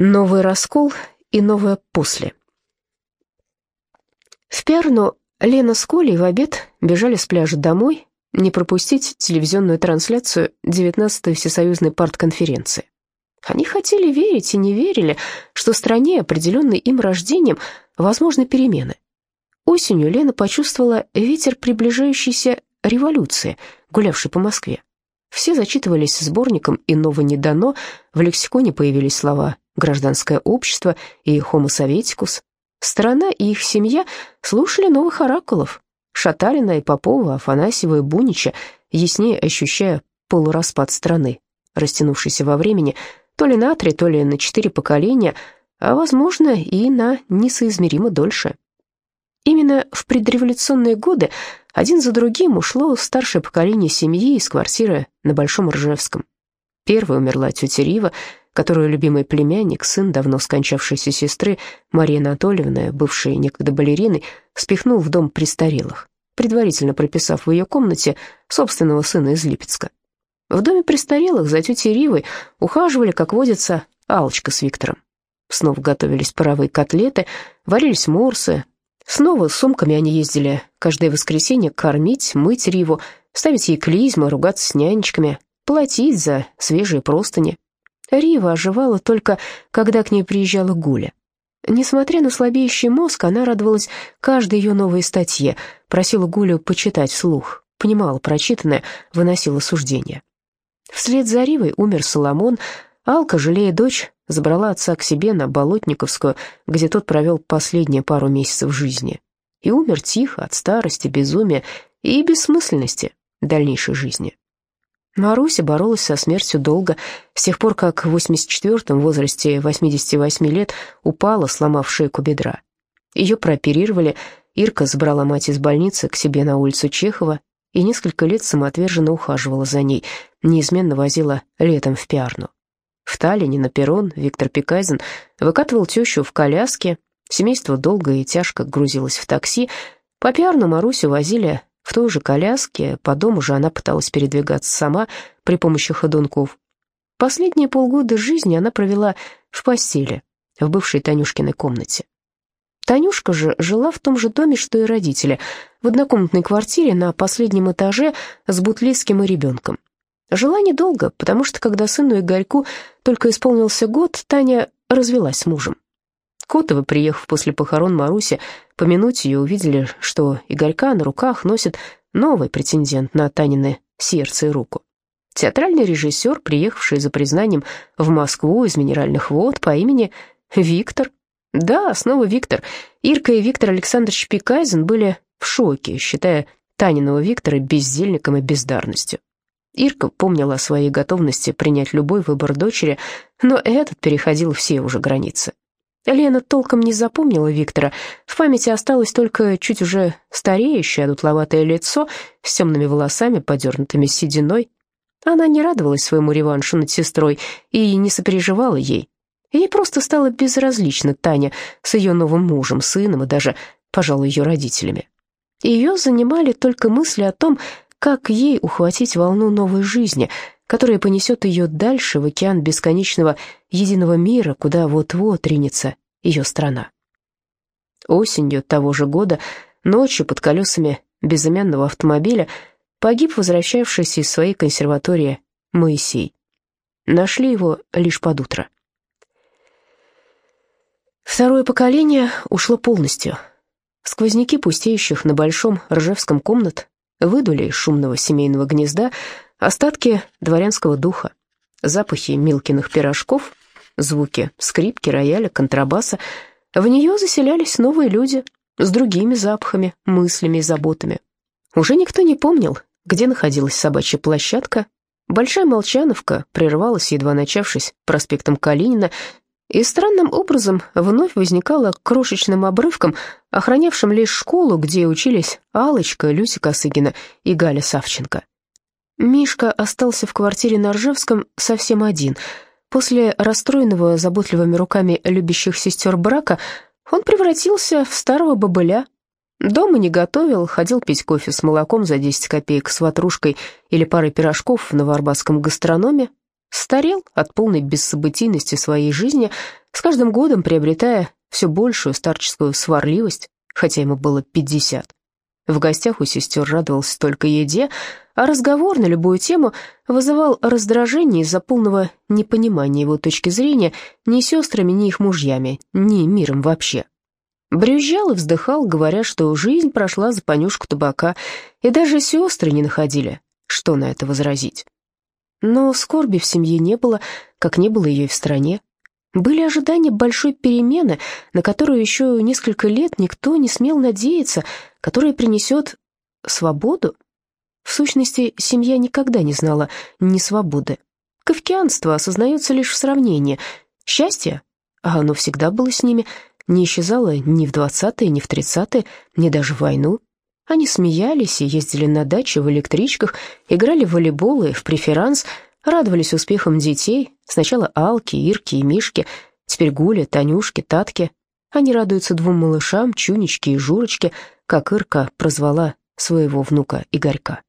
Новый раскол и новое после. В Пярну Лена с Колей в обед бежали с пляжа домой, не пропустить телевизионную трансляцию 19-й Всесоюзной партконференции. Они хотели верить и не верили, что стране, определенной им рождением, возможны перемены. Осенью Лена почувствовала ветер приближающейся революции, гулявшей по Москве. Все зачитывались сборником «Иного не дано», в лексиконе появились слова «гражданское общество» и «homo советикус». Страна и их семья слушали новых оракулов. Шатарина и Попова, Афанасьева и Бунича, яснее ощущая полураспад страны, растянувшийся во времени то ли на три, то ли на четыре поколения, а, возможно, и на несоизмеримо дольше. Именно в предреволюционные годы один за другим ушло старшее поколение семьи из квартиры на Большом Ржевском. Первой умерла тетя Рива, которую любимый племянник, сын давно скончавшейся сестры Марии Анатольевны, бывшей некогда балериной, спихнул в дом престарелых, предварительно прописав в ее комнате собственного сына из Липецка. В доме престарелых за тетей Ривой ухаживали, как водится, Алочка с Виктором. Снова готовились паровые котлеты, варились морсы, Снова с сумками они ездили каждое воскресенье кормить, мыть Риву, ставить ей клизмы, ругаться с нянечками, платить за свежие простыни. Рива оживала только, когда к ней приезжала Гуля. Несмотря на слабеющий мозг, она радовалась каждой ее новой статье, просила Гулю почитать вслух, понимала прочитанное, выносила суждения. Вслед за Ривой умер Соломон, Алка, жалея дочь, забрала отца к себе на Болотниковскую, где тот провел последние пару месяцев жизни. И умер тихо от старости, безумия и бессмысленности дальнейшей жизни. Маруся боролась со смертью долго, с тех пор, как в 84-м, в возрасте 88 лет, упала, сломав шейку бедра. Ее прооперировали, Ирка забрала мать из больницы к себе на улицу Чехова и несколько лет самоотверженно ухаживала за ней, неизменно возила летом в Пиарну. В Таллине на перрон Виктор Пикайзен выкатывал тещу в коляске, семейство долго и тяжко грузилось в такси, по пиарну Марусю возили в той же коляске, по дому же она пыталась передвигаться сама при помощи ходунков. Последние полгода жизни она провела в постели, в бывшей Танюшкиной комнате. Танюшка же жила в том же доме, что и родители, в однокомнатной квартире на последнем этаже с Бутлицким и ребенком. Жила недолго, потому что, когда сыну Игорьку только исполнился год, Таня развелась с мужем. Котовы, приехав после похорон Маруси, помянуть ее, увидели, что Игорька на руках носит новый претендент на Танины сердце и руку. Театральный режиссер, приехавший за признанием в Москву из Минеральных вод по имени Виктор. Да, снова Виктор. Ирка и Виктор Александрович Пикайзен были в шоке, считая Таниного Виктора бездельником и бездарностью. Ирка помнила о своей готовности принять любой выбор дочери, но этот переходил все уже границы. Лена толком не запомнила Виктора, в памяти осталось только чуть уже стареющее, дутловатое лицо с темными волосами, подернутыми сединой. Она не радовалась своему реваншу над сестрой и не сопереживала ей. Ей просто стало безразлично Таня с ее новым мужем, сыном и даже, пожалуй, ее родителями. Ее занимали только мысли о том, как ей ухватить волну новой жизни, которая понесет ее дальше в океан бесконечного единого мира, куда вот-вот ринется ее страна. Осенью того же года, ночью под колесами безымянного автомобиля, погиб возвращавшийся из своей консерватории Моисей. Нашли его лишь под утро. Второе поколение ушло полностью. Сквозняки пустеющих на большом Ржевском комнат выдули из шумного семейного гнезда остатки дворянского духа, запахи Милкиных пирожков, звуки скрипки, рояля, контрабаса. В нее заселялись новые люди с другими запахами, мыслями и заботами. Уже никто не помнил, где находилась собачья площадка. Большая Молчановка прервалась, едва начавшись, проспектом Калинина, и странным образом вновь возникала крошечным обрывком, охранявшим лишь школу, где учились Алочка, Люся Косыгина и Галя Савченко. Мишка остался в квартире на Ржевском совсем один. После расстроенного заботливыми руками любящих сестер брака он превратился в старого бобыля. Дома не готовил, ходил пить кофе с молоком за 10 копеек с ватрушкой или парой пирожков в новоарбатском гастрономе, Старел от полной бессобытийности своей жизни, с каждым годом приобретая все большую старческую сварливость, хотя ему было пятьдесят. В гостях у сестер радовался только еде, а разговор на любую тему вызывал раздражение из-за полного непонимания его точки зрения ни сестрами, ни их мужьями, ни миром вообще. Брюзжал и вздыхал, говоря, что жизнь прошла за понюшку табака, и даже сестры не находили, что на это возразить. Но скорби в семье не было, как не было ее и в стране. Были ожидания большой перемены, на которую еще несколько лет никто не смел надеяться, которая принесет свободу. В сущности, семья никогда не знала ни свободы. Кавкианство осознается лишь в сравнении. Счастье, а оно всегда было с ними, не исчезало ни в двадцатые, ни в тридцатые, ни даже в войну. Они смеялись и ездили на даче в электричках, играли в волейбол и в преферанс – Радовались успехам детей, сначала Алки, Ирки и Мишки, теперь Гуля, Танюшки, Татки. Они радуются двум малышам, Чунечке и Журочке, как Ирка прозвала своего внука Игорька.